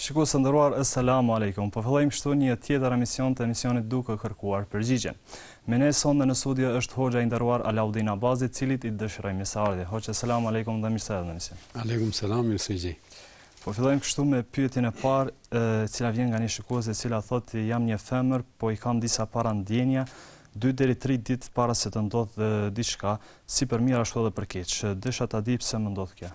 Shikues të nderuar, Esselamu Alejkum. Po fillojmë kështu një tjetër edicion të emisionit Duke kërkuar përgjigjen. Me ne sonde në studio është hoxha i nderuar Alaudin Abazi, të cilit i dëshirojmë mirëseardhje. Hoxhë, Esselamu Alejkum dhe mirë se erdhe në emision. Alejkum selam, mirë se ju gjej. Po fillojmë kështu me pyetjen e parë, e cila vjen nga një shikuese e cila thotë jam një femër, por i kam disa parandjenja, 2 deri 3 ditë para se të ndodhë diçka, si për mirë ashtu edhe për keq. Desha ta di pse më ndodh kjo.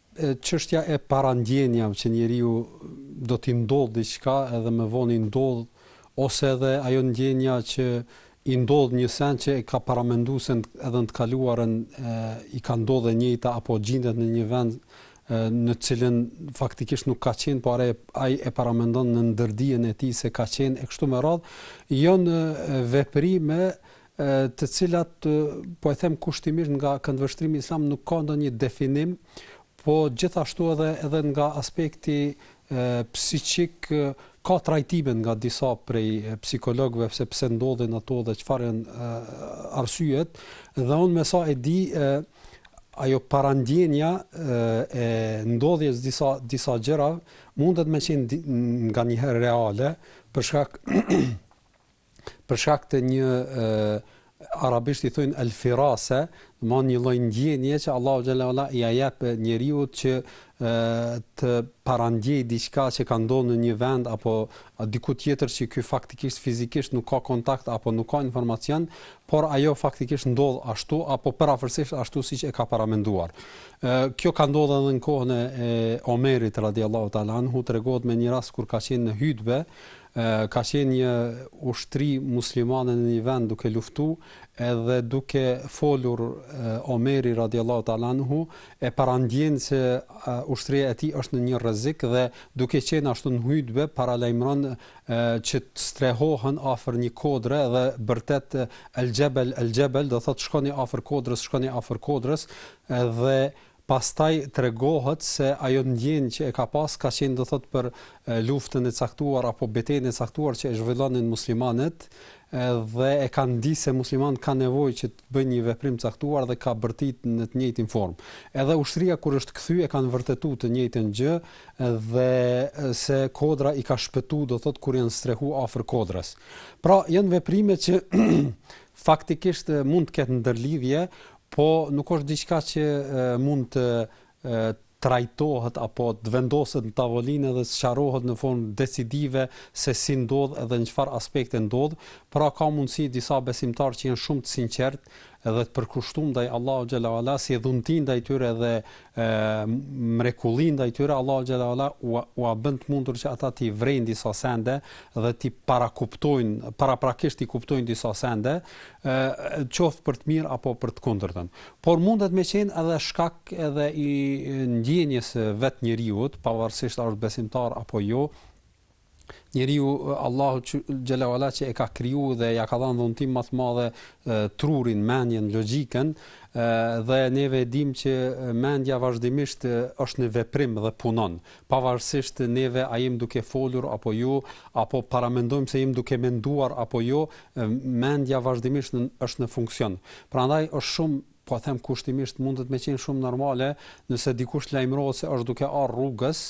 Çështja e parandjenjës që njeriu do t'i ndodhë diçka edhe më vonë i ndodh ose edhe ajo ndjenja që i ndodh një send që e ka paramendu se edhe në të kaluarën i ka ndodh e njëjta apo gjindet në një vend në të cilën faktikisht nuk ka qenë, por ai e paramendon në ndërdijen e tij se ka qenë e kështu me radhë, janë veprime të cilat po e them kushtimisht nga këndvështrimi islam nuk ka ndonjë definim, po gjithashtu edhe edhe nga aspekti psiqik ka trajtime nga disa prej psikologëve se pse ndodhin ato dhe çfarë janë arsyet dhe unë me sa e di e, ajo parandjenja e ndodhjes disa disa gjëra mundet me qenë nganjëherë reale për shkak për shkak të një arabisht i thonë al firase, do të thotë një lloj ndjenje që Allahu xhelle ue ala ia jep njeriu që ë të parandjej diçka që ka ndodhur në një vend apo diku tjetër që ky faktikisht fizikisht nuk ka kontakt apo nuk ka informacion, por ajo faktikisht ndodh ashtu apo përafërsisht ashtu siç e ka paramenduar. Ë kjo ka ndodhur edhe në kohën e Omerit radhiyallahu ta'ala anhu tregohet në një rast kur ka qenë në hutbe ka qenë një ushtri muslimane në një vend duke luftu edhe duke folur Omeri radiallahu teala anhu e parandjen se ushtria e tij është në një rrezik dhe duke qenë ashtu në hutbe paralajmëron që të strehohen afër një kodre dhe bërtet el xhebel el xhebel do thot shkoni afër kodrës shkoni afër kodrës dhe Pastaj tregohet se ajo ndjenja që e ka pas ka qenë do thotë për luftën e caktuar apo betejën e caktuar që e zhvillonin muslimanët dhe e ka ndi se muslimanët kanë nevojë që të bëjnë një veprim të caktuar dhe ka bërtit në të njëjtën formë. Edhe ushtria kur është kthy e kanë vërtetu të njëjtën gjë dhe se kodra i ka shpëtu do thotë kur janë strehu afër kodrës. Pra janë veprime që faktikisht mund të ketë ndërlidhje, Po nuk është diçka që mund të trajtohet apo të vendoset në tavolinë dhe të sqarohet në formë decisive se si ndodh edhe në çfarë aspekte ndodh, pra ka mundësi disa besimtarë që janë shumë të sinqertë dhe të përkushtum ndaj Allahut xhele ve ala si dhunti ndaj tyre dhe e, mrekulli ndaj tyre Allahu xhele ve ala ua bën të mundur që ata t'i vrejnë disa sende dhe t'i parakuptojnë paraprakisht t'i kuptojnë disa sende qoftë për të mirë apo për të kundërtën. Por mundet me qenë edhe shkak edhe i ndjenjës së vet njeriut, pavarësisht a është besimtar apo jo. Njeriu Allahu xhele ve ala që e ka kriju dhe ia ka dhanë dhuntinë ma të madhe trurin, mendjen, logjikën, dhe neve e dimë që mendja vazhdimisht është në veprim dhe punon. Pavarësisht neve a jemi duke folur apo jo, apo paramendojmë se jemi duke menduar apo jo, mendja vazhdimisht është në funksion. Prandaj është shumë po e them kushtimisht mundet me qenë shumë normale nëse dikush lajmërohet se është duke ardh rrugës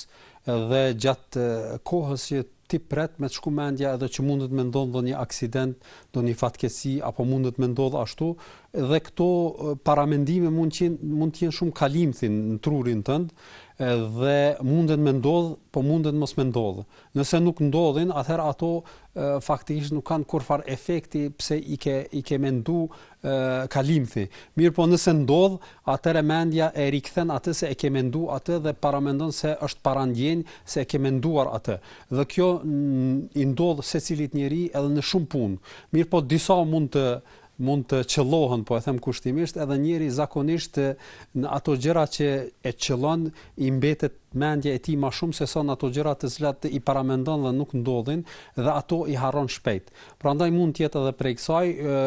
dhe gjatë kohës që Ti pret me të shku mendja edhe që mundet me ndodh ndonjë aksident, ndonjë fatkeqësi apo mundet me ndodh ashtu dhe këto paramendime mund të jenë mund të jenë shumë kalimthin në trurin tënd dhe munden me ndodh, po munden mos me ndodh. Nëse nuk ndodhin, atëherë ato faktikisht nuk kanë kurfar efekti pse i ke i ke mendu kalimthi. Mirëpo nëse ndodh, atëherë mendja e rikthen atë se e ke mendu atë dhe paramendon se është parandjenjë se e ke menduar atë. Dhe kjo i ndodh secilit njeri edhe në shumë punë. Mirëpo disa mund të mund të qëllohen, po e them kushtimisht, edhe njeri zakonisht në ato gjëra që e qëllon i mbetet mendja e tij ma shumë se sa në ato gjëra të cilat i paramendon dhe nuk ndodhin dhe ato i harron shpejt. Prandaj mund të jetë edhe prej kësaj, ë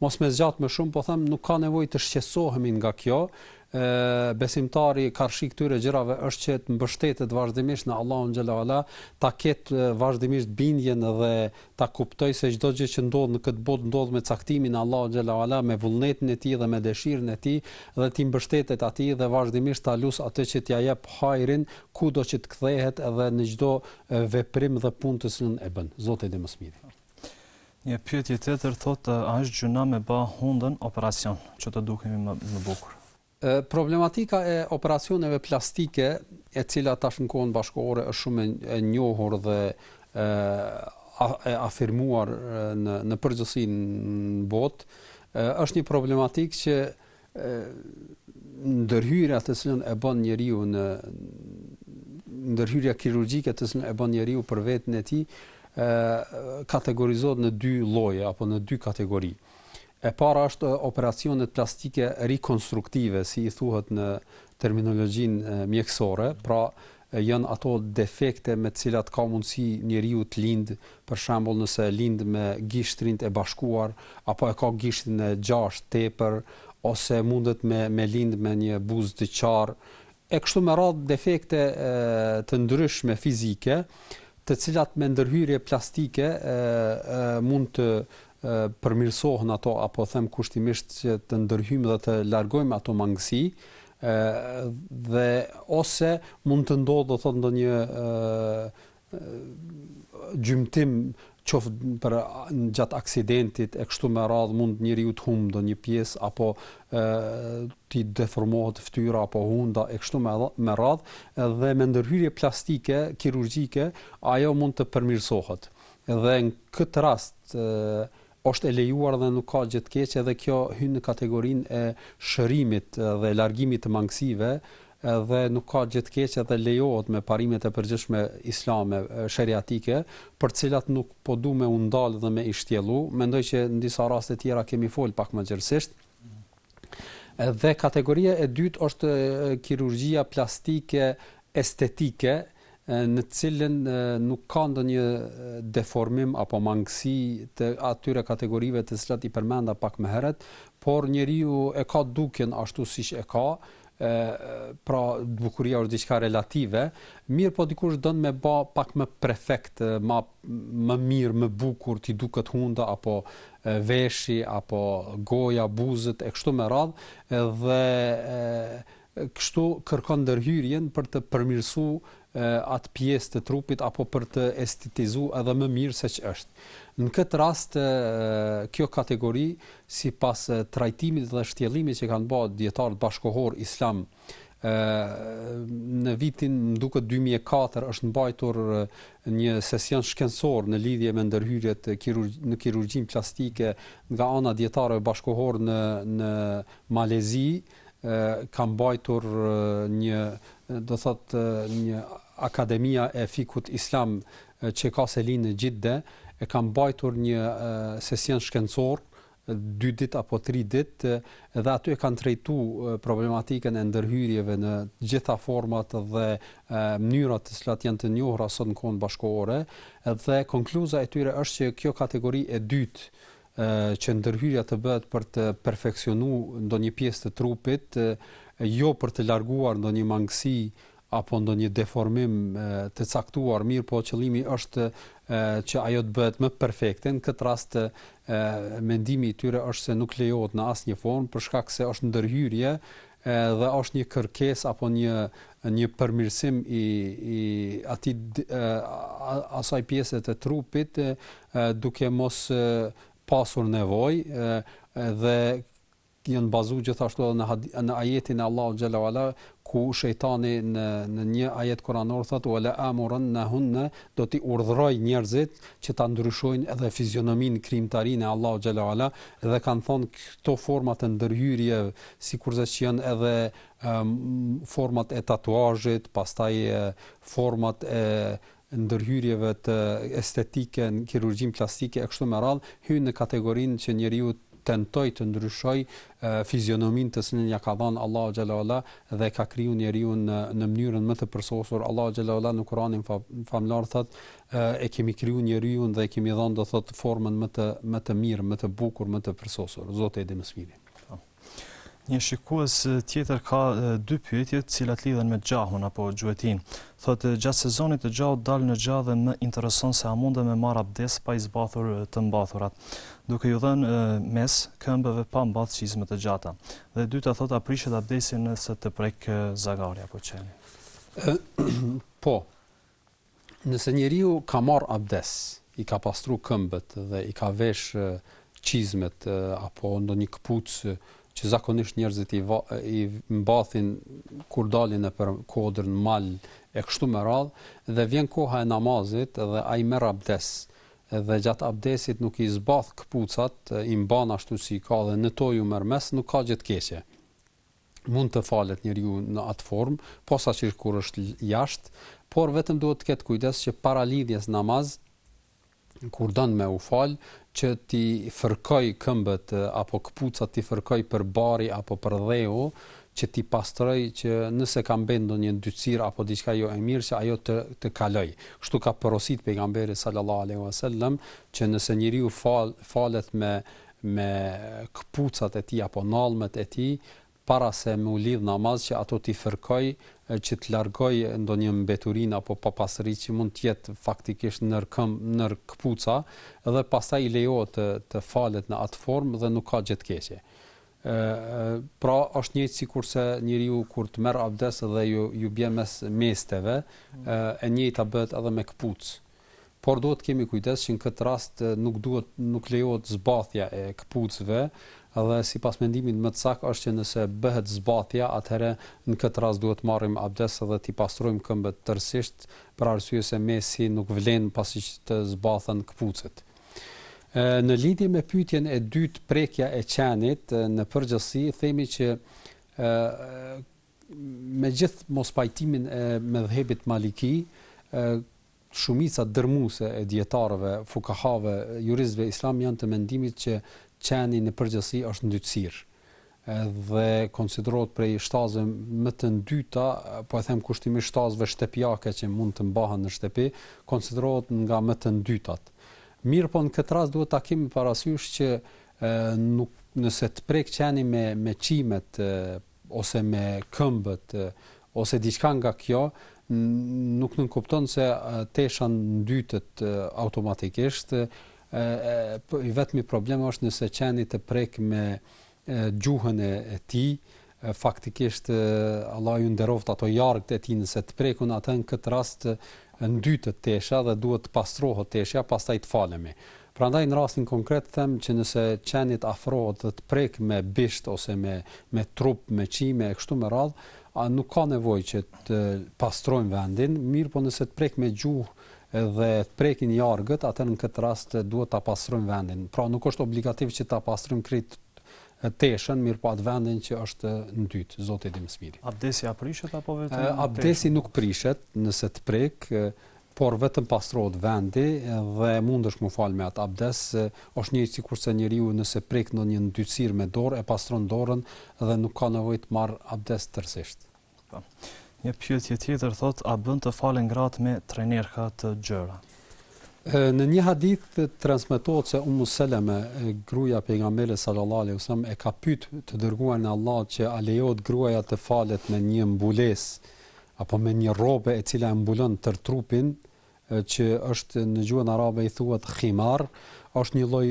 mos me zgjat më shumë, po them nuk ka nevojë të shqetësohemi nga kjo. ë besimtari karshi këtyre gjërave është që të mbështetet vazhdimisht në Allahun xhele ve ala, ta ketë vazhdimisht bindjen dhe ta kuptojë se çdo gjë që ndodh në këtë botë ndodh me caktimin e Allahut xhele ve ala, me vullnetin e tij dhe me dëshirën e tij dhe t'i mbështetet atij dhe vazhdimisht ta lusë atë që t'ia jep hajrin kudo që të kthehet dhe në çdo veprim dhe punë të cilën e bën. Zoti e di më së miri. Një pyetje tjetër thotë, a është gjynah me ba hundën operacion, që të dukemi më më bukur? Problematika e operacioneve plastike, e cila tash në kohën bashkëkohore është shumë e njohur dhe e e afirmuar në në përgjithësi në botë, është një problematikë që ndërhyrja të cilën e bën njeriu në ndërhyrja kirurgjike të cilën e bën njeriu për veten e tij kategorizohet në dy lloje apo në dy kategori. E para është operacionet plastike rekonstruktive, si i thuhet në terminologjinë mjekësore, pra Janë ato defekte me të cilat ka mundësi njeriu të lindë, për shembull nëse lind me gishtrinjtë e bashkuar, apo e ka gishtin e gjashtë tepër, ose mundet me me lindë me një buzë të çarë, e kështu me radhë defekte të ndryshme fizike, të cilat me ndërhyrje plastike mund të përmirësohen ato apo them kushtimisht që të ndërhyjmë dhe të largojmë ato mangësi ë dhe ose mund të ndodhë do thotë ndonjë ë gjymtim qoftë përgjatë aksidentit e kështu me radh mund njeriu të humbë ndonjë pjesë apo ë t'i deformohet fytyra apo hunda e kështu me me radh dhe me ndërhyrje plastike kirurgjike ajo mund të përmirësohet Edhe në këtë rast është e lejuar dhe nuk ka gjë të keqe edhe kjo hyn në kategorinë e shërimit dhe largimit të mangësive dhe nuk ka gjë të keqe edhe lejohet me parimet e përgjithshme islame sheriatike për të cilat nuk po du me u ndal dhe me i shtjellu mendoj që në disa raste tjera kemi fol pak më gjerësisht Edhe kategoria e dytë është kirurgjia plastike estetike në të cilën nuk ka ndonjë deformim apo mangësi të atyre kategorive të cilat i përmenda pak më herët, por njeriu e ka dukjen ashtu siç e ka, e pra bukuria është diçka relative, mirëpo dikush don me ba pak më perfekt, më më mirë, më bukur t'i duket hunda apo veshi apo goja, buzët e kështu me radh, edhe kështu kërkon ndërhyrjen për të përmirësuar atë pjesë të trupit apo për të estetizu edhe më mirë se që është. Në këtë rast, kjo kategori, sipas trajtimit dhe shtjellimit që kanë ba dijetarët bashkëkohorë islamë, në vitin më duket 2004 është mbajtur një sesion shkencor në lidhje me ndërhyrjet kirurg, në kirurgjinë plastike nga ana dijetarëve bashkëkohorë në, në Malezi, në ka mbajtur një do thotë një akademia e fikhut islam që ka selinë në Xhide e ka mbajtur një sesion shkencor dy dit apo tri dit dhe aty e kanë trajtu problematikën e ndërhyrjeve në gjitha format dhe mënyrat të cilat janë të njohura sot në kohën bashkëkohore dhe konkluza e tyre është që kjo kategori e dytë që ndërhyrja të bëhet për të perfeksionu ndonjë pjesë të trupit, jo për të larguar ndonjë mangësi apo ndonjë deformim të caktuar, mirëpo qëllimi është që ajo të bëhet më perfekte, në këtë rast mendimi i tyre është se nuk lejohet në asnjë formë për shkak se është ndërhyrje dhe është një kërkesë apo një një përmirësim i i atij asaj pjese të trupit duke mos pasur nevojë dhe janë bazu gjithashtu edhe në në ajetin e Allahu xhalla wala ku shejtani në në një ajet kuranor thotë wala amurun nahunna do t'i urdhëroj njerëzit që ta ndryshojnë edhe fizionominë krijimtarinë e Allahu xhalla wala dhe kanë thanë këto forma të ndërhyrjeve sikurse që janë edhe format e tatuazhit, pastaj format e ndërhyrjeve të estetike në kirurgjinë plastike e kështu me radhë, hyjnë në kategorinë që njeriu tentoj të ndryshoj fizionomin të cilën ja ka dhanë Allahu xhala ualla dhe e ka kriju njeriun në mënyrën më të përsosur Allahu xhala ualla në Kur'anin famëlartë thot e kemi kriju njeriun dhe i kemi dhanë do thot formën më të më të mirë më të bukur më të përsosur Zoti e di më së miri Po. Një shikues tjetër ka dy pyetje të cilat lidhen me gjahun apo gjuetinë. Thotë gjatë sezonit të gjahut dal në gjah dhe më intereson se a mundem me marr abdes pa i zbathur të mbathurat, duke ju dhënë mes'h këmbëve po mbath çizme të gjata. Dhe e dyta thotë a prishet abdesi nëse të prek zagari apo qeni. Po. Nëse njeriu ka marrë abdes, i ka pastru këmbët dhe i ka veshë çizmet apo ndonjë këpucë që zakonisht njerëzit i i mbathin kur dalin nëpër kodër në mal e kështu me radh dhe vjen koha e namazit dhe ai merr abdes dhe gjatë abdesit nuk i zbath këpucat, i mban ashtu si i ka dhe në to ju merr mes'h, nuk ka gjë të keqe. mund të falet njeriu në atë formë, posaçërisht kur është jashtë, por vetëm duhet të ketë kujdes që para lidhjes namaz kur don me u fal që t'i fërkoj këmbët apo këpucat t'i fërkoj për bari apo për dheu që t'i pastroj që nëse ka mbet ndonjë ndytësir apo diçka jo e mirë që ajo të të kaloj. Kështu ka porosit pejgamberi sallallahu alaihi wasallam që nëse njeriu fal falet me me këpucat e tij apo nallnet e tij para se me u lidh namaz që ato t'i fërkoj që të largoj ndonjë mbeturin apo papastërti që mund të jetë faktikisht nër këmbë, nër këpuca dhe pastaj i lejohet të, të falet në atë formë dhe nuk ka gjë të keqe. Ë pra është njëjtë sikurse njeriu kur të merr abdes dhe ju ju bie mes'h mesteve, e njëjta bëhet edhe me këpucë. Por duhet të kemi kujdes që në këtë rast nuk duhet nuk lejohet zbathja e këpucëve dhe sipas mendimit më të saktë është që nëse bëhet zbathja atëherë në këtë rast duhet të marrim abdes dhe t'i pastrojmë këmbët tërësisht për arsye se mes'hi nuk vlen pasi që të zbathen këpucët. Në lidhje me pyetjen e dytë prekja e qenit në përgjithësi themi që Megjithë mospajtimin e medhhebit maliki, shumica dërrmuese e dijetarëve, fukahave, juristëve islam janë të mendimit që qeni në përgjithësi është ndytësirë dhe konsiderohet prej shtazëve më të ndyta, po e them kushtimisht shtazëve shtëpiake që mund të mbahen në shtëpi, konsiderohet nga më të ndytat. Mirëpo në këtë rast duhet ta kemi parasysh që nëse të prek qeni me me qimet ose me këmbët ose diçka nga kjo nuk nënkupton se tesha ndytet automatikisht e i vetmi problem është nëse qeni të prek me gjuhën e tij faktikisht Allah ju nderoftë ato jargët e tij nëse të prekun atë në këtë rast ndytet teshja dhe duhet të pastrohet teshja pastaj të falemi. Prandaj në rastin konkret them që nëse qeni të afrohet dhe të prek me bisht ose me me trup, me qime e kështu me radhë, a nuk ka nevojë që të pastrojmë vendin, mirëpo nëse të prek me gjuhë dhe të prekin jargët, atëherë në këtë rast duhet ta pastrojmë vendin. Pra nuk është obligativ që ta pastrojmë krejt Teshën, mirëpo atë vendin që është ndytë, zoti e di më së miri. Abdesi a prishet apo vetëm Teshën? Abdesi nuk prishet, nëse të prek, por vetëm pastrohet vendi dhe mundesh mu fal me atë abdes, është njëjtë sikurse njeriu nëse prek ndonjë ndytësirë me dorë e pastron dorën dhe nuk ka nevojë të marrë abdes tërësisht. Po. Një pyetje tjetër thotë a bën të falen gratë me trenerka të gjëra? Në një hadith transmetohet se Ummu Seleme, gruaja e pejgamberit sallallahu alaihi wasallam e ka pyet të dërguarin e Allahut që a lejohet gruaja të falet me një mbulesë apo me një rrobe e cila e mbulon tërë trupin që është në gjuhën arabe i thuhet khimar, është një lloj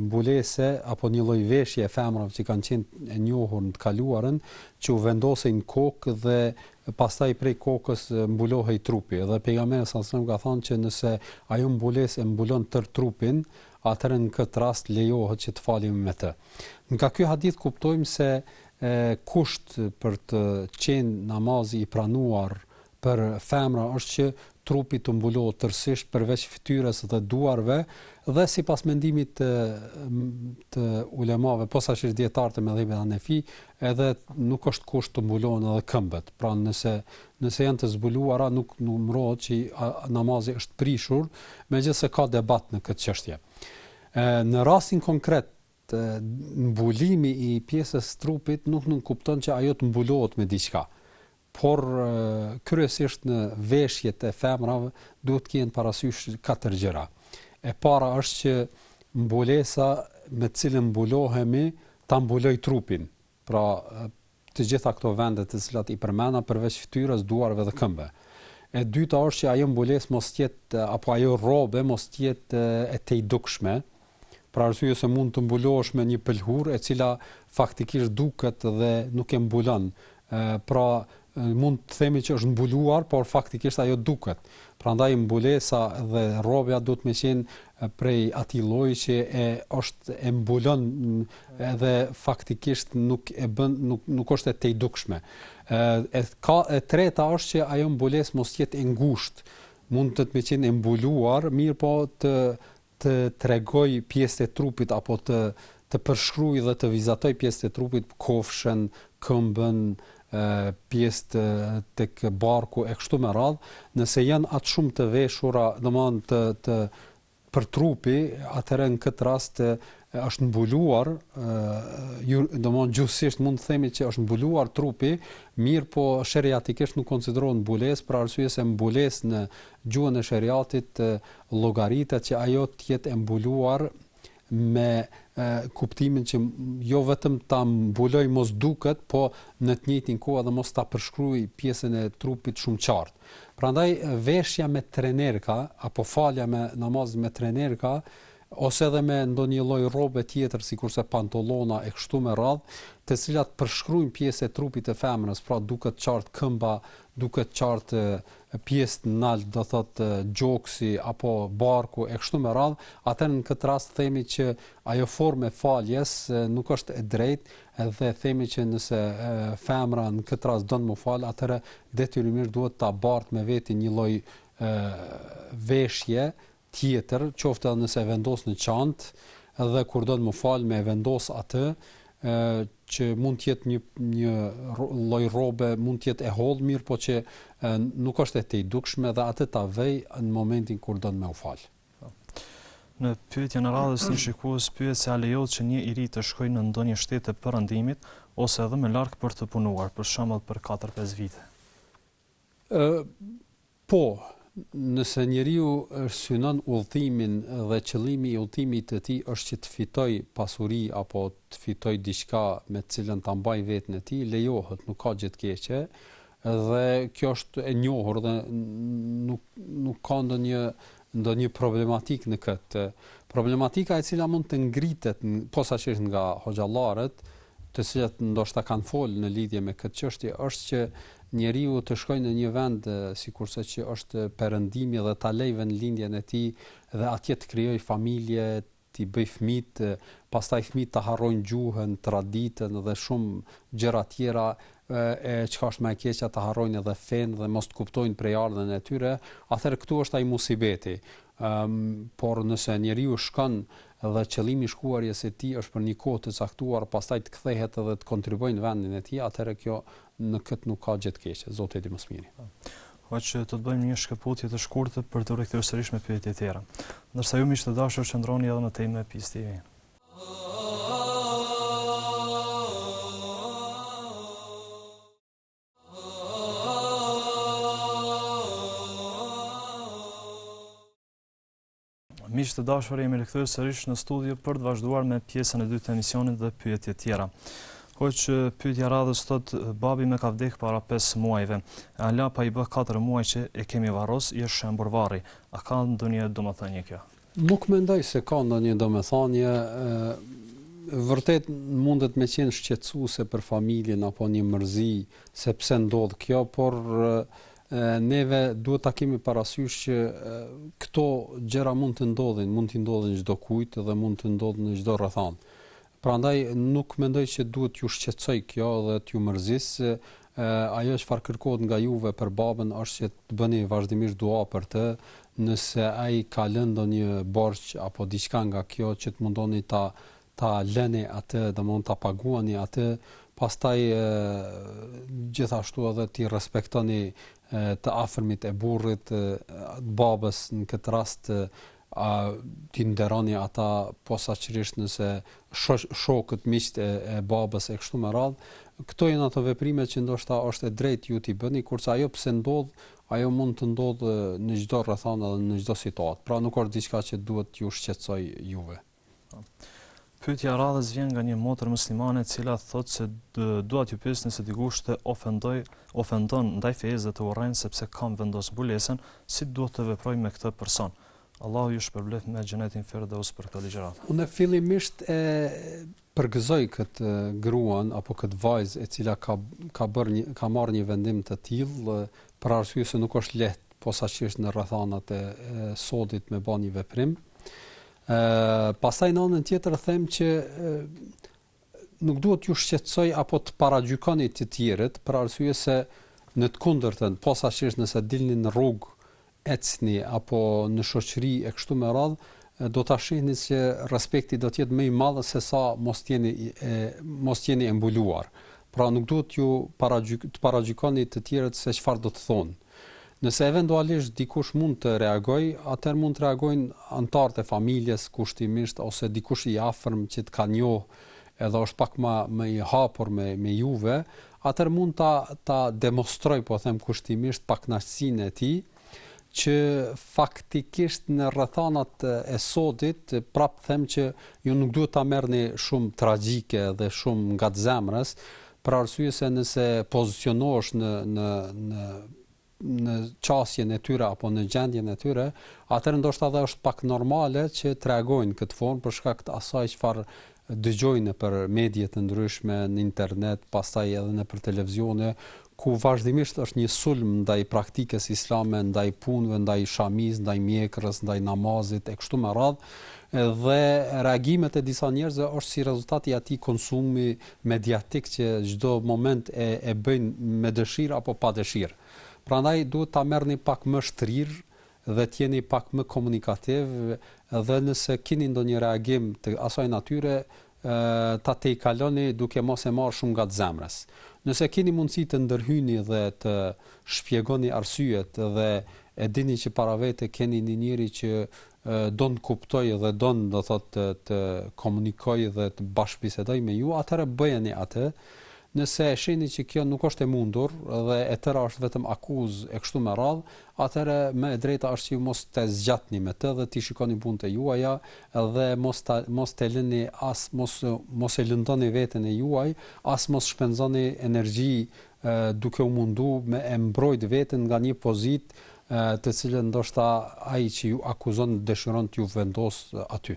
mbulese apo një lloj veshje e femrave që kanë qenë e njohur në të kaluarën, që u vendosej në kokë dhe pastaj prej kokës mbulohej trupi. Dhe pejgamberi sallallahu alaihi wasallam ka thënë që nëse ajo mbulesë e mbulon tër trupin, atëherë në këtë rast lejohet që të falim me të. Nga ky hadith kuptojmë se e, kusht për të qenë namazi i pranuar për femra është që trupi të mbulohet tërësisht përveç fytyrës dhe duarve dhe sipas mendimit të të ulemave posaçërisht dijetarë të medhhebit hanefi edhe nuk është kusht të mbulohen edhe këmbët pra nëse nëse janë të zbuluara nuk numërohet që namazi është prishur megjithëse ka debat në këtë çështje në rastin konkret mbulimi i pjesës së trupit nuk nënkupton që ajo të mbulohet me diçka, por kryesisht në veshjet e femrave duhet të kenë parasysh katër gjëra. E para është që mbulesa me të cilën mbulohemi ta mbulojë trupin, Pra, të gjitha këto vende të cilat i përmenda përveç fytyrës, duarve dhe këmbëve. E dyta është që ajo mbulesë mos të jetë apo ajo rrobe mos të jetë e tejdukshme, për arsye se mund të mbulohesh me një pëlhurë e cila faktikisht duket dhe nuk e mbulon. Pra, mund të themi që është mbuluar, por faktikisht ajo duket. Prandaj mbulesa dhe rrobja duhet me qenë prej atij lloji që e osht e mbulon edhe faktikisht nuk e bën nuk nuk osht e tejdukshme e ka e treta osht që ajo mbulesë mos jet e ngushtë mundet me qenë e mbuluar mirëpo të të tregojë pjesët e trupit apo të të përshkruajë dhe të vizatojë pjesët e trupit kofshën këmbën pjesët tek barku e kështu me radhë, nëse janë ato shumë të veshura, domthonë të të për trupi, atëherë në këtë rast është mbuluar, domthonë gjuhësisht mund të themi që është mbuluar trupi, mirëpo sheriatikisht nuk konsiderohet mbulesë për arsye se mbulesë në gjuhën e sheriatit llogaritet që ajo të jetë e mbuluar me kuptimin që jo vetëm ta mbulojë mos duket, po në të njëjtin kohë edhe mos ta përshkruajë pjesën e trupit shumë qartë. Prandaj veshja me trenerka apo falja e namazit me trenerka ose edhe me ndonjë lloj rrobe tjetër sikurse pantollona e kështu me radhë, të cilat përshkruajnë pjesët e trupit të femrës, pra duket qartë këmba, duket qartë pjesët nalt do thotë gjoksi apo barku e kështu me radhë, atëherë në këtë rast themi që ajo formë e faljes nuk është e drejtë dhe themi që nëse femra në këtë rast don m'u falë, atëherë detyrimisht duhet ta bartë me vete një lloj veshje tjetër, qoftë edhe nëse e vendos në çantë dhe kur don me u falë me e vendos atë, që mund të jetë një një lloj rrobe, mund të jetë e hollë, mirëpo që nuk është e tejdukshme dhe atë ta vejë në momentin kur don me u falë. Në pyetjen e radhës një shikues pyet se a lejohet që një i ri të shkojë në ndonjë shtet të Perëndimit ose edhe më larg për të punuar, për shembull për katër pesë vite. Po, nëse njeriu synon udhëtimin dhe qëllimi i udhëtimit të tij është që të fitojë pasuri apo të fitojë diçka me të cilën ta mbajë veten e tij, lejohet, nuk ka gjë të keqe dhe kjo është e njohur dhe nuk nuk ka ndonjë ndonjë problematikë në këtë. Problematika e cila mund të ngritet posaçërisht nga hoxhallarët të cilët ndoshta kanë folë në lidhje me këtë çështje, është që njeriu të shkojë në një vend sikurse që është Perëndimi dhe ta lejë vendlindjen e tij dhe atje të krijojë familje, t'i bëjë fëmijë, pastaj fëmijët ta harrojnë gjuhën, traditën dhe shumë gjëra të tjera, e çka është më e keqja ta harrojnë edhe fenë dhe mos të kuptojnë prejardhën e tyre, atëherë këtu është ai musibeti. Ëm, por nëse njeriu shkon dhe qëllimi i shkuarjes së tij është për një kohë të caktuar, pastaj të kthehet dhe të kontribuojë në vendin e tij, atëherë kjo në këtë nuk ka gjë të keqe. Zoti e di më së miri. Hoxhë, do të bëjmë një shkëputje të shkurtër për t'u rikthyer sërish me pyetje tjera. Ndërsa ju, miq të dashur, qëndroni edhe më tej me Peace TV. Miq të dashur, jemi rikthyer sërish në studio për të vazhduar me pjesën e dytë të emisionit dhe pyetjet tjera. Hoxhë, pyetja e radhës thotë babi më ka vdek para 5 muajve. Ala pa i bë 4 muaj që e kemi varros, i është shembur varri. A ka ndonjë domethënie kjo? Nuk mendoj se ka ndonjë domethënie, vërtet mundet me qenë shqetësuese për familjen apo një mërzi se pse ndodh kjo, por neve duhet ta kemi parasysh që këto gjëra mund të ndodhin, mund të ndodhin çdo kujt dhe mund të ndodhin në çdo rrethanë. Prandaj nuk mendoj që duhet t'ju shqetësojë kjo dhe t'ju mërzisë. Ajo çfarë kërkohet nga juve për babën është që të bëni vazhdimisht dua për të, nëse ai ka lënë ndonjë borxh apo diçka nga kjo që të mundoni ta ta lëni atë, domthonë ta paguani atë, pastaj gjithashtu edhe t'i respektoni të afërmit e burrit, të babës në këtë rast A t'i nderoni ata posaçërisht nëse shoq, shokët, miqtë e, e babës e kështu me radhë. Këto janë ato veprime që ndoshta është e drejtë ju t'i bëni, kurse ajo pse ndodh, ajo mund të ndodhë në çdo rrethanë dhe në çdo situatë. Pra nuk është diçka që duhet t'ju shqetësojë juve. Pyetja e radhës vjen nga një motër muslimane e cila thotë se dua t'ju pyes nëse dikush të ofendo, ofendon ndaj fesë dhe të urren sepse kam vendos mbulesën, si duhet të veproj me këtë person? Allahu ju shpërbleftë me xhenetin Firdaus për këtë ligjëratë. Unë fillimisht e Përgëzoj këtë gruan apo këtë vajzë e cila ka ka bërë një ka marrë një vendim të tillë për arsye se nuk është lehtë posaçërisht në rrethanat e sodit me ban një veprim. Ë pastaj në anën tjetër them që nuk duhet t'ju shqetësojë apo të paragjykoni të tjerët për arsye se në të kundërtën posaçërisht nëse dilni në rrugë ecni apo në shoqëri e kështu me radhë, do ta shihni që respekti do të jetë më i madh se sa mos të jeni e mos të jeni e mbuluar. Pra nuk duhet t'ju para të paragjykoni të tjerët se çfarë do të thonë. Nëse eventualisht dikush mund të reagojë, atëherë mund të reagojnë anëtarët e familjes kushtimisht ose dikush i afërm që të ka njoh edhe është pak më më i hapur me me juve, atëherë mund ta ta demonstrojë, po them kushtimisht, pakënaqësinë e tij, që faktikisht në rrethanat e sodit, prapë them që ju nuk duhet ta merrni shumë tragjike dhe shumë ngat zemrës, për arsye se nëse pozicionohesh në në në në qasjen e tyre apo në gjendjen e tyre, atëherë ndoshta edhe është pak normale që të reagojnë këtë formë për shkak të asaj çfarë dëgjojnë nëpër medie të ndryshme, në internet, pastaj edhe nëpër televizione, ku vazhdimisht është një sulm ndaj praktikës islame, ndaj punëve, ndaj shamisë, ndaj mjekrës, ndaj namazit e kështu me radhë, dhe reagimet e disa njerëzve është si rezultat i atij konsumi mediatik që çdo moment e e bëjnë me dëshirë apo pa dëshirë. Prandaj duhet ta merrni pak më shtrirë dhe të jeni pak më komunikativ dhe nëse keni ndonjë reagim të asaj natyre ta tejkaloni duke mos e marrë shumë ngat zemrës. Nëse keni mundësi të ndërhyni dhe të shpjegoni arsyet dhe e dini që para vete keni një njeri që don të kuptojë dhe don do thotë të të komunikojë dhe të bashkëbisedojë me ju, atëherë bëjeni atë. Nëse e shihni që kjo nuk është e mundur dhe e tëra është vetëm akuzë e kështu me radhë, atëherë më e drejta është që ju mos të zgjatni me të dhe t'i shikoni punët e juaja dhe mos ta mos te lëni as mos mos e lëndoni veten e juaj, as mos shpenzoni energji duke u mundu me e mbrojt veten nga një pozitë të cilën ndoshta ai që ju akuzon dëshiron t'ju vendosë aty.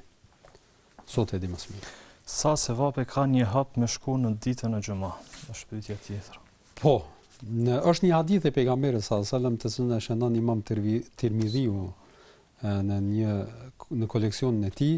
Zoti e di më së miri. Sa sevape ka një hap me shku në ditën e xhuma, është pyetja tjetër. Po, në, është një hadith e pejgamberit sa selam të cilën e shënon Imam Tirmidhiu në një në koleksionin e tij,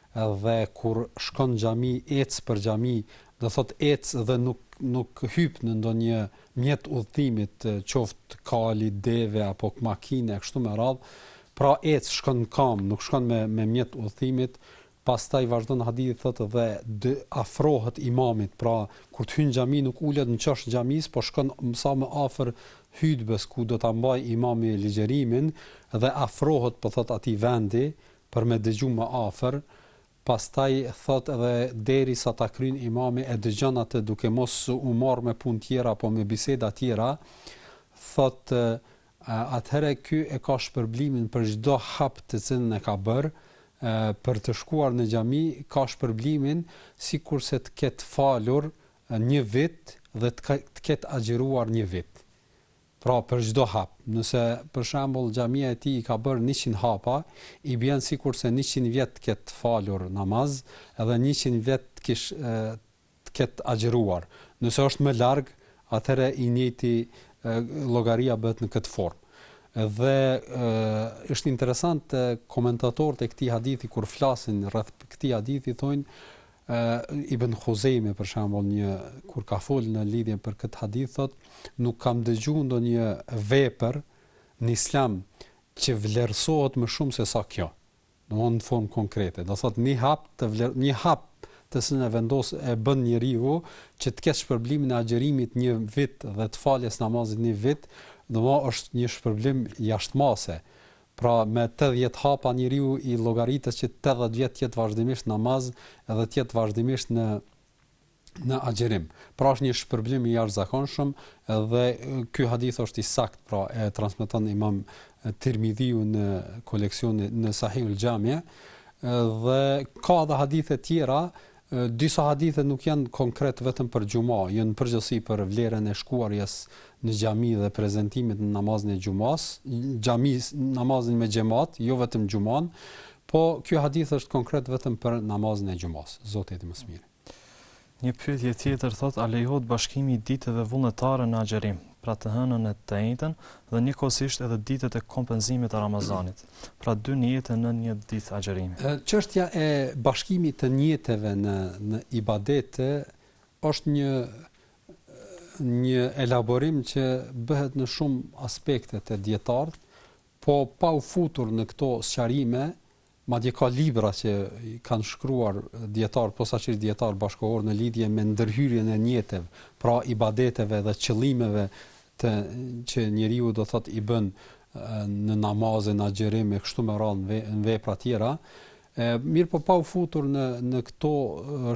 dhe kur shkon xhami ec për xhami do thot ec dhe nuk nuk hyp në ndonjë mjet udhëtimit qoft kali deve apo makine e kështu me radh pra ec shkon në kam nuk shkon me me mjet udhëtimit pastaj vazhdon hadithi thot dhe i afrohet imamit pra kur të hyn xhami nuk ulet në çosh xhamis po shkon sa më afër hytbes ku do ta mbaj imami ligjerimin dhe afrohet po thot atij vendi për me dëgju më afër, pastaj thotë dhe derisa ta kryn imami e dëgjon atë duke mos u marrë me punë tjera apo me biseda tjera, thotë atëherë ky e ka shpërblimin për çdo hap të cilën e ka bërë, për të shkuar në xhami ka shpërblimin sikurse të ketë falur një vit dhe të ketë agjëruar një vit. Pra për çdo hap. Nëse për shembull xhamia e tij i ka bërë njëqind hapa, i bjen sikurse njëqind vjet të ketë falur namaz dhe njëqind vjet të kish të ketë agjëruar. Nëse është më larg, atëherë i njëjti llogaria bëhet në këtë formë. Dhe është interesant komentatorët e këtij hadithi kur flasin rreth këtij hadithi thonë Ibën Huzejme për shembull një kur ka fol në lidhje për këtë hadith thotë nuk kam dëgjuar ndonjë vepër në Islam që vlerësohet më shumë se sa kjo. Domthon në formë konkrete, do thotë një hap të vler, një hap të cilën e vendos e bën njeriu që të ketë shpërblimin e agjërimit një vit dhe të faljes namazit një vit, domethënë është një shpërblim jashtë mase. Pra me tetëdhjetë hapa njeriu i llogaritet që tetëdhjetë vjet të jetë vazhdimisht namaz dhe të jetë vazhdimisht në në agjërim. Pra është një shpërblim i jashtëzakonshëm dhe ky hadith është i saktë, pra e transmeton Imam Tirmidhiu në koleksionin në Sahihul Xhamia dhe ka edhe hadithe tjera Disa hadithe nuk janë konkret vetëm për xhuma, janë në përgjithësi për vlerën e shkuarjes në xhami dhe prezantimit në namazin e xhumas, xhamis namazin me xhemat, jo vetëm xhuman, po ky hadith është konkret vetëm për namazin e xhumas. Zoti e di më së miri. Një pyetje tjetër thotë a lejohet bashkimi i ditëve vullnetare në agjërim? pra të hënën e të enjten, dhe njëkohësisht edhe ditët e kompenzimit të Ramazanit, pra dy nijete në një ditë agjërimi. Çështja e bashkimit të nijeteve në në ibadete është një një elaborim që bëhet në shumë aspekte te dijetarët, po pa u futur në këto sqarime Madje ka libra që kanë shkruar dijetarë, posaçërisht dijetarë bashkëkohorë në lidhje me ndërhyrjen e nijeteve, pra ibadeteve dhe qëllimeve të që njeriu do thotë i bën në namaze, në agjërim e kështu me radhë në në vepra tjera. E, mirëpo pa u futur në, në këto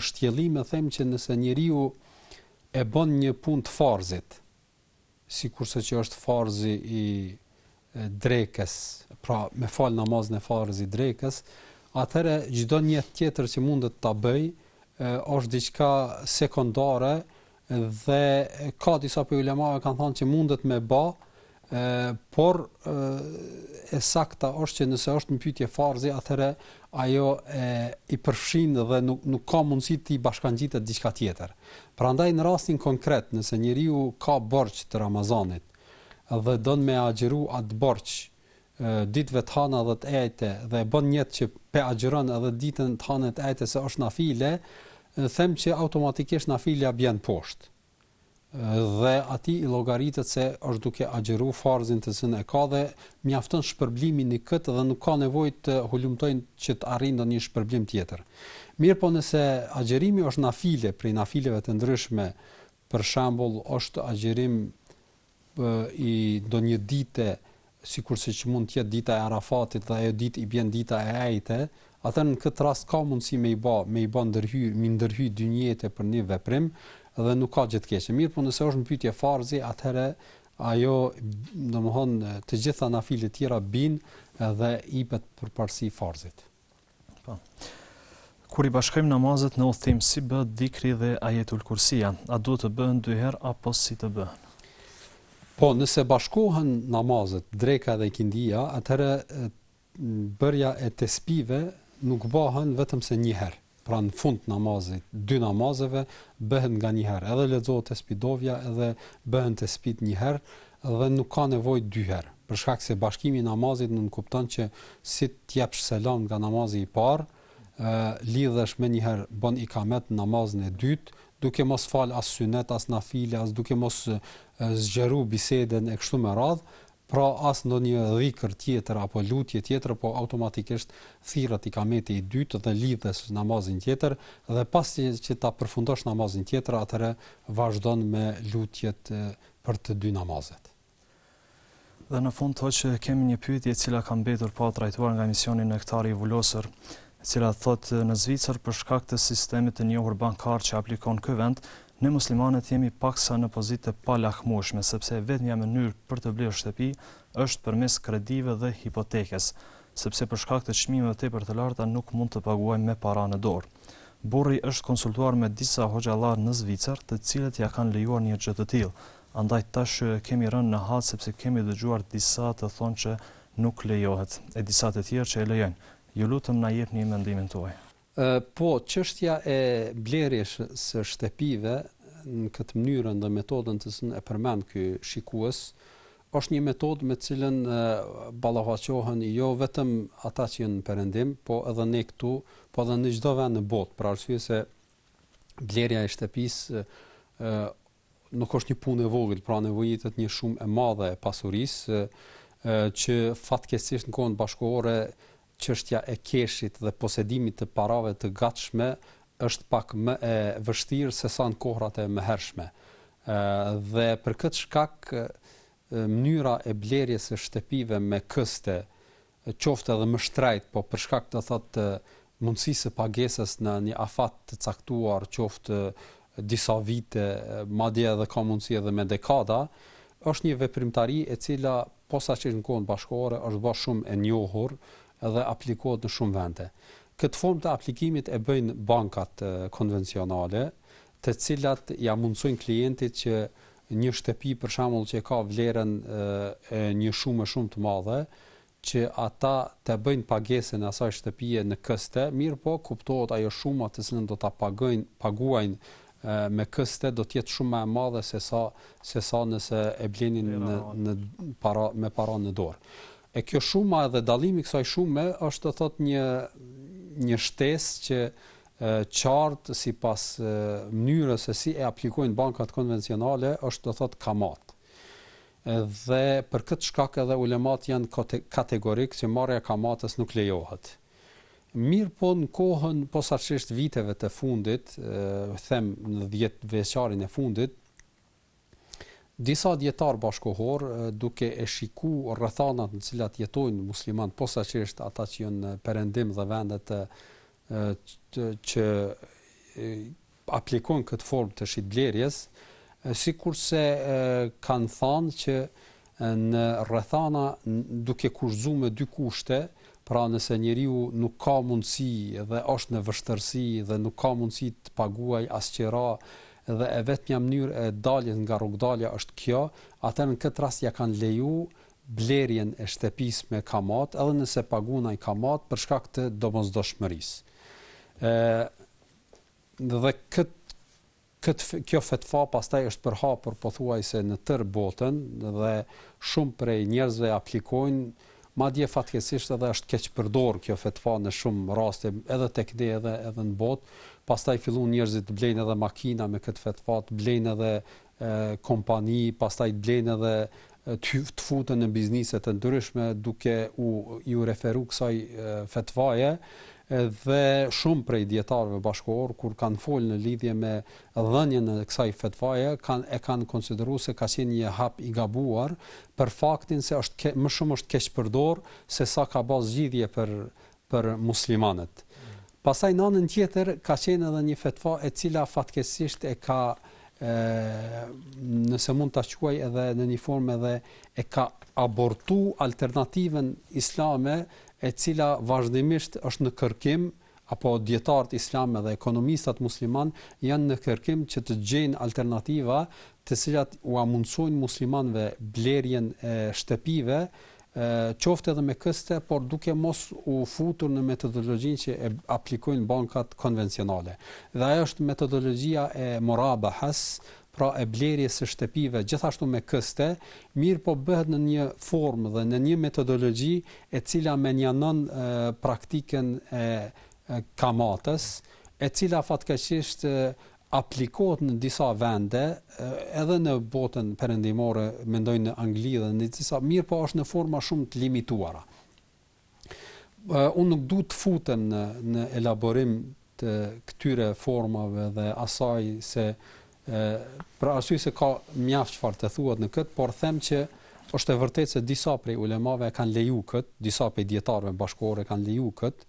shtjellime, them që nëse njeriu e bën një punë të farzit, sikurse që është farzi i drekës, pra me fal namazin e farzit drekës, atëherë çdo nijet tjetër që mundet ta bëjë është diçka sekondare dhe ka disa prej ulemave kanë thënë që mundet me ba, por e sakta është që nëse është në pyetje farzi, atëherë ajo e i përfshin dhe nuk nuk ka mundësi t'i bashkangjitet diçka tjetër. Prandaj në rastin konkret, nëse njeriu ka borxh të Ramazanit dhe don me agjëru atë borxh ditëve të hana dhe të ejte dhe e bën nijet që pe agjëron edhe ditën të hane të ejte se është nafile, them që automatikisht nafilja bjen poshtë. dhe atij i llogaritet se është duke agjëru farzin të cilën e ka dhe mjafton shpërblimi në këtë dhe nuk ka nevojë të hulumtojë që të arrijë ndonjë shpërblim tjetër. Mirëpo nëse agjërimi është nafile prej nafileve të ndryshme, për shembull është agjërim i ndonjë dite sikurse që mund të jetë dita e Arafatit dhe ajo ditë i bjen dita e ejte, atëherë në këtë rast ka mundësi me i bë, me i bë ndërhy, mi ndërhy dy nijete për një veprim dhe nuk ka gjë të keqe. Mirëpo nëse është në pyetje farzi, atëherë ajo domethënë të gjitha nafilet tjera bin dhe i bëhet përparësi farzit. Po. Kur i bashkojmë namazet në udhëtim, si bëhet dhikri dhe ajetul kursia? A duhet të bëhen dy herë apo si të bëhen? Po, nëse bashkohen namazet, dreka dhe ikindia, atëherë bërja e tespihve nuk bëhen vetëm se një herë. pra në fund të namazit, dy namazeve, bëhen nga një herë edhe lexohet tespih dova edhe bëhen tespiht një herë dhe nuk ka nevojë dy herë, për shkak se bashkimi i namazit nënkupton që si të jepsh selam nga namazi i parë, lidhesh menjëherë bën ikamet namazin e dytë, duke mos falë as synet, as nafile, as duke mos zgjëru bisedën e kështu me radhë, Pra as ndonjë dhikër tjetër apo lutje tjetër po automatikisht thirret ikameti i dytë dhe lidhesh namazin tjetër dhe pasi që ta përfundosh namazin tjetër atëherë vazhdon me lutjet për të dy namazet. Dhe në fund hoxhë kemi një pyetje e cila ka mbetur pa u trajtuar nga emisioni Nektari i Vulosur e cila thotë në Zvicër për shkak të sistemit të njohur bankar që aplikon ky vend Ne muslimanët jemi paksa në pozitë të palakmueshme, sepse e vetmja mënyrë për të blerë shtëpi është përmes kredive dhe hipotekës, sepse për shkak të çmimeve tepër të larta nuk mund të paguajmë me para në dorë. Burri është konsultuar me disa hoxhallarë në Zvicër, të cilët ia kanë lejuar një gjë të tillë, andaj tash kemi rënë në hall sepse kemi dëgjuar disa të thonë që nuk lejohet, e disa të tjerë që e lejojnë. Ju lutem na jepni mendimin tuaj. Po, çështja e blerjes së shtepive në këtë mënyrë dhe metodë të cilën e përmend ky shikues, është një metodë me të cilën ballafaqohen jo vetëm ata që janë në Perëndim, po edhe ne këtu, po edhe në çdo vend në botë, për arsye se blerja e shtëpisë nuk është një punë e vogël, pra nevojitet një shumë e madhe e pasurisë që fatkeqësisht në kohën bashkëkohore çështja e keshit dhe posedimit të parave të gatshme është pak më e vështirë se sa në kohrat e mëhershme. ë dhe për këtë shkak mënyra e blerjes së shtëpive me këste qoftë edhe më shtrejt, po për shkak, do thotë, të mundësisë së pagesës në një afat të caktuar, qoftë disa vite, madje edhe ka mundësi edhe me dekada, është një veprimtari e cila posaçërisht në kohën bashkëkohore është bërë shumë e njohur dhe aplikohet në shumë vende. Këtë formë të aplikimit e bëjnë bankat konvencionale, të cilat ja mundësojnë klientit që një shtëpi për shembull që ka vlerën e një shume shumë të madhe, që ata ta bëjnë pagesën e asaj shtëpie në këste, mirëpo kuptohet ajo shuma të cilën do ta pagojnë, paguajnë me këste do të jetë shumë më e madhe se sa se sa nëse e blenin në në para me para në dorë. E kjo shuma edhe dallimi i kësaj shume është do thotë një një shtesë që E qartë sipas mënyrës se si e aplikojnë bankat konvencionale është do thotë kamatë. Dhe për këtë shkak edhe ulemat janë kategorik që marrja e kamatës nuk lejohet. Mirëpo në kohën posaçërisht viteve të fundit, them në dhjetëvjeçarin e fundit, Disa dijetarë bashkohorë, duke e shiku rrethanat në cilat jetojnë muslimanët, posaçërisht ata që janë në Perëndim dhe vendet që aplikojnë këtë formë të shitblerjes, sikurse kanë thanë që në rrethana duke kushzu me dy kushte, pra nëse njeriu nuk ka mundësi dhe është në vështirësi dhe nuk ka mundësi të paguajë as qira dhe e vetmja mënyrë e daljes nga rrugdalja është kjo, atëherë në këtë rast ja kanë leju blerjen e shtëpisë me kamatë edhe nëse paguan ai kamatë për shkak të domosdoshmërisë. Dhe këtë Këtë kjo fetva pastaj është përhapur pothuajse në tërë botën dhe shumë prej njerëzve e aplikojnë, madje fatkeqësisht edhe është keqpërdorë kjo fetva në shumë raste edhe tek ne edhe edhe në botë, pastaj fillun njerëzit të blejnë edhe makina me këtë fetva, të blejnë edhe kompani, pastaj të blejnë edhe të futen në biznise të ndryshme duke u iu referu kësaj fetvaje dhe shumë prej dijetarëve bashkëkohor kur kanë folë në lidhje me dhënien e kësaj fetvaje kanë e kanë konsideruar se ka qenë një hap i gabuar për faktin se është ke, më shumë është keqpërdor se sa ka ba zgjidhje për për muslimanët. Pastaj në anën tjetër ka qenë edhe një fetva e cila fatkeqësisht e ka ë nëse mund ta quaj edhe në një formë edhe e ka abortu alternativën islame e cila vazhdimisht është në kërkim apo dijetarët islam edhe ekonomistat musliman janë në kërkim që të gjejnë alternativa të cilat ua mundësojnë muslimanëve blerjen e shtëpive qoftë edhe me këste, por duke mos u futur në metodologjinë që e aplikojnë bankat konvencionale. Dhe ajo është metodologjia e murabahas, pra e blerjes së shtëpive gjithashtu me këste, mirëpo bëhet në një formë dhe në një metodologji e cila menjanon praktikën e kamatës, e cila fatkeqësisht aplikohet në disa vende edhe në botën perëndimore mendoj në Angli dhe në disa mirëpo është në forma shumë të limituara unë nuk du të futem në në elaborim të këtyre formave dhe asaj se e, për arsye se ka mjaft çfarë të thuhet në këtë por them që është e vërtetë se disa prej ulemave kanë leju kët, disa prej dijetarëve bashkëkohorë kanë leju kët,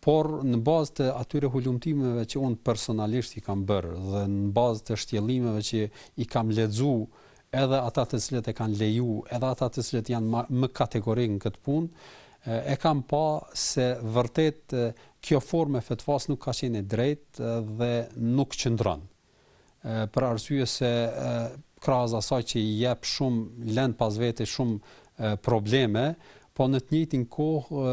Por në bazë të atyre hulumtimeve që unë personalisht i kam bërë dhe në bazë të shtjellimeve që i kam lexu edhe ata të cilët e kanë leju edhe ata të cilët janë ma më kategorikë në këtë punë e kam pa se vërtet kjo formë e fetvasë nuk ka qenë e drejtë dhe nuk qëndron. për arsye se krahas asaj që i jep shumë lën pas vete shumë probleme, po në të njëjtin kohë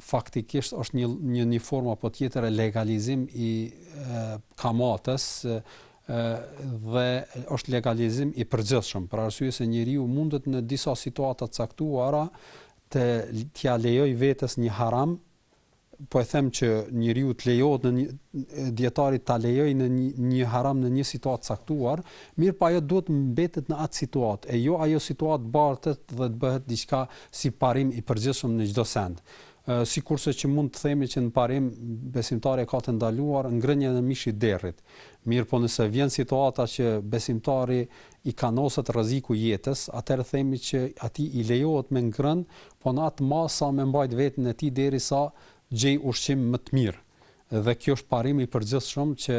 faktikisht është në një një formë apo tjetër e legalizim i kamatës dhe është legalizim i përgjithshëm për arsye se njeriu mundet në disa situata të caktuara të t'ia lejoj vetes një haram po e them që njeriu të lejohet në një dijetari ta lejojë në një, një haram në një situatë caktuar, mirëpo ajo duhet mbetet në atë situatë, e jo ajo situatë bartet dhe të bëhet diçka si parim i përgjithshëm në çdo send. Sikurse që mund të themi që në parim besimtari e ka të ndaluar ngrënien e mishit derrit. Mirëpo nëse vjen situata që besimtari i kanoset rreziku jetës, atëherë themi që atij i lejohet me ngrën, Po në atë masë sa me mbajt veten e tij derisa gjen ushqim më të mirë. Dhe kjo është parim i përgjithshëm që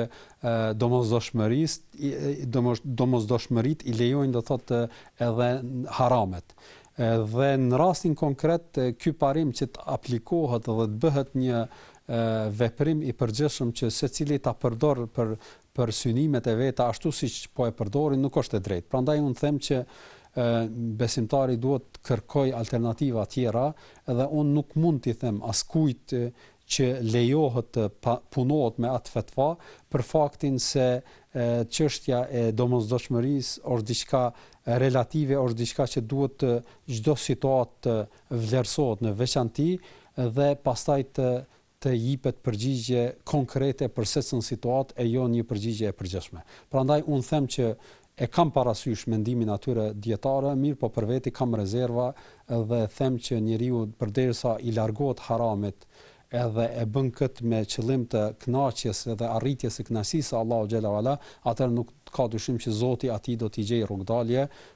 domosdoshmëritë i lejojnë do thotë edhe haramet. Dhe në rastin konkret ky parim që të aplikohet dhe të bëhet një veprim i përgjithshëm që secili ta përdor për për synimet e veta ashtu siç po e përdorin nuk është e drejtë. Prandaj unë them që besimtari duhet të kërkojë alternativa tjera dhe unë nuk mund t'i them askujt që lejohet të punohet me atë fetva për faktin se çështja e domosdoshmërisë është diçka relative, është diçka që duhet të çdo situatë të vlerësohet në veçanti dhe pastaj të të jipet përgjigje konkrete për secilën situatë e jo një përgjigje e përgjithshme. Prandaj unë them që e kam parasysh mendimin atyre dijetarëve, mirëpo për veti kam rezerva dhe them që njeriu përderisa i largohet haramit edhe e bën këtë me qëllim të kënaqjes dhe arritjes së kënaqësisë së Allahu xhele ue ala, atëherë nuk ka dyshim që Zoti atij do t'i gjejë rrugëdalje,